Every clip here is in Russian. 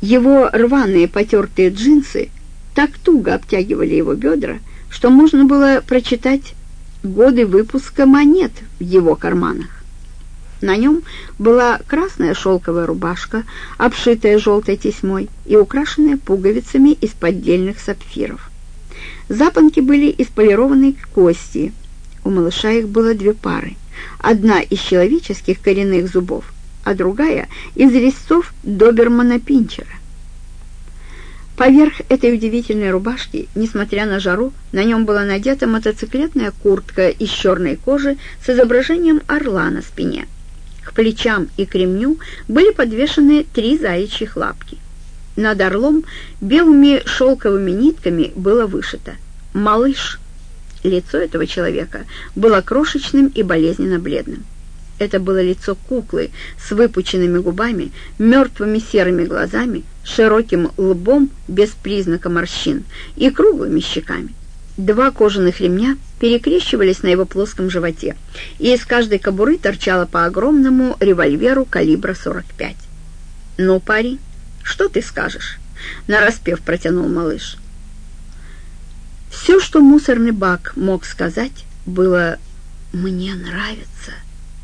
Его рваные потертые джинсы так туго обтягивали его бедра, что можно было прочитать годы выпуска монет в его карманах. На нем была красная шелковая рубашка, обшитая желтой тесьмой и украшенная пуговицами из поддельных сапфиров. Запонки были из полированной кости. У малыша их было две пары. Одна из человеческих коренных зубов, а другая из резцов добермана Пинчера. Поверх этой удивительной рубашки, несмотря на жару, на нем была надета мотоциклетная куртка из черной кожи с изображением орла на спине. К плечам и к ремню были подвешены три заячьих лапки. Над орлом белыми шелковыми нитками было вышито «Малыш». Лицо этого человека было крошечным и болезненно бледным. Это было лицо куклы с выпученными губами, мертвыми серыми глазами, широким лбом без признака морщин и круглыми щеками. Два кожаных ремня перекрещивались на его плоском животе, и из каждой кобуры торчало по огромному револьверу калибра 45. «Ну, парень, что ты скажешь?» — нараспев протянул малыш. Все, что мусорный бак мог сказать, было «мне нравится»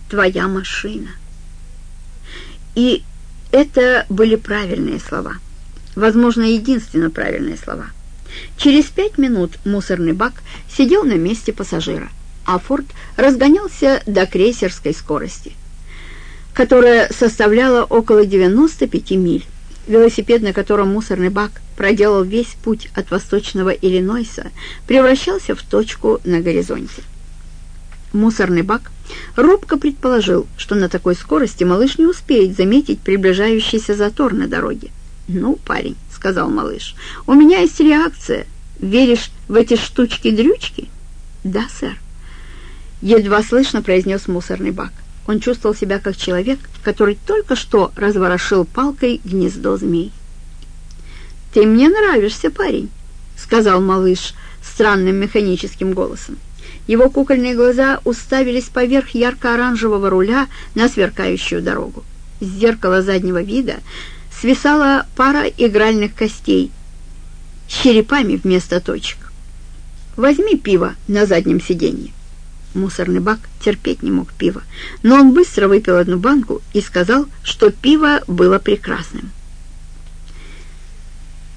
твоя машина. И это были правильные слова. Возможно, единственно правильные слова. Через пять минут мусорный бак сидел на месте пассажира, а Форд разгонялся до крейсерской скорости, которая составляла около 95 миль. Велосипед, на котором мусорный бак проделал весь путь от восточного Иллинойса, превращался в точку на горизонте. Мусорный бак робко предположил, что на такой скорости малыш не успеет заметить приближающийся затор на дороге. «Ну, парень», — сказал малыш, — «у меня есть реакция. Веришь в эти штучки-дрючки?» «Да, сэр», — едва слышно произнес мусорный бак. Он чувствовал себя как человек, который только что разворошил палкой гнездо змей. «Ты мне нравишься, парень», — сказал малыш странным механическим голосом. Его кукольные глаза уставились поверх ярко-оранжевого руля на сверкающую дорогу. С зеркала заднего вида свисала пара игральных костей с черепами вместо точек. «Возьми пиво на заднем сиденье». Мусорный бак терпеть не мог пива, но он быстро выпил одну банку и сказал, что пиво было прекрасным.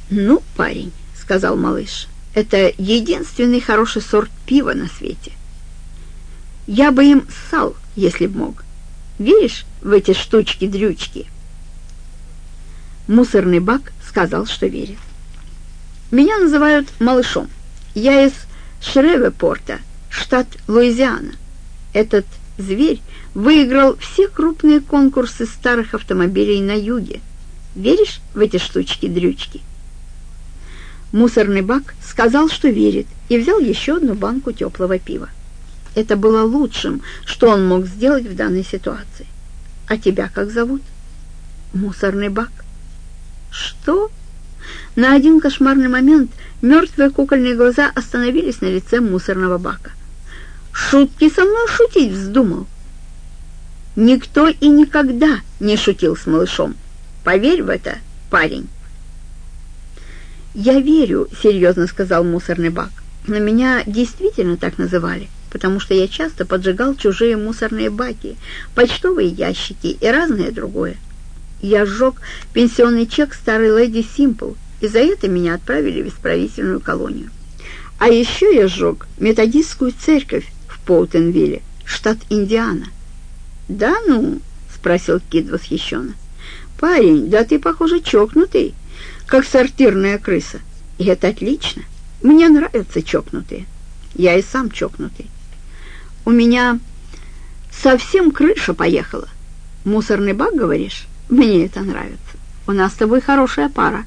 «Ну, парень», — сказал малыш, — это единственный хороший сорт пива на свете. Я бы им ссал, если б мог. Веришь в эти штучки-дрючки?» Мусорный бак сказал, что верит. «Меня называют малышом. Я из Шревепорта, штат Луизиана. Этот зверь выиграл все крупные конкурсы старых автомобилей на юге. Веришь в эти штучки-дрючки?» Мусорный бак сказал, что верит, и взял еще одну банку теплого пива. Это было лучшим, что он мог сделать в данной ситуации. «А тебя как зовут?» «Мусорный бак». «Что?» На один кошмарный момент мертвые кукольные глаза остановились на лице мусорного бака. «Шутки со мной шутить вздумал?» «Никто и никогда не шутил с малышом. Поверь в это, парень». «Я верю», — серьезно сказал мусорный бак. «Но меня действительно так называли, потому что я часто поджигал чужие мусорные баки, почтовые ящики и разное другое. Я сжег пенсионный чек старой леди Симпл, и за это меня отправили в исправительную колонию. А еще я сжег методистскую церковь в Поутенвилле, штат Индиана». «Да ну?» — спросил Кид восхищенно. «Парень, да ты, похоже, чокнутый» как сортирная крыса. И это отлично. Мне нравятся чокнутые. Я и сам чокнутый. У меня совсем крыша поехала. Мусорный бак, говоришь? Мне это нравится. У нас с тобой хорошая пара.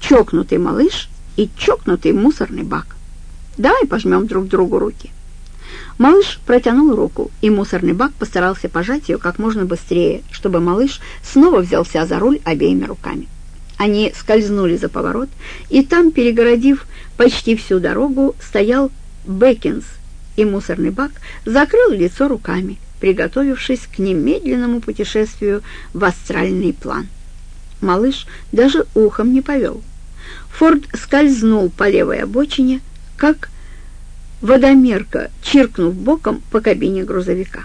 Чокнутый малыш и чокнутый мусорный бак. Давай пожмем друг другу руки. Малыш протянул руку, и мусорный бак постарался пожать ее как можно быстрее, чтобы малыш снова взялся за руль обеими руками. Они скользнули за поворот, и там, перегородив почти всю дорогу, стоял Бекинс, и мусорный бак закрыл лицо руками, приготовившись к немедленному путешествию в астральный план. малыш даже ухом не повел. Форд скользнул по левой обочине, как водомерка, чиркнув боком по кабине грузовика.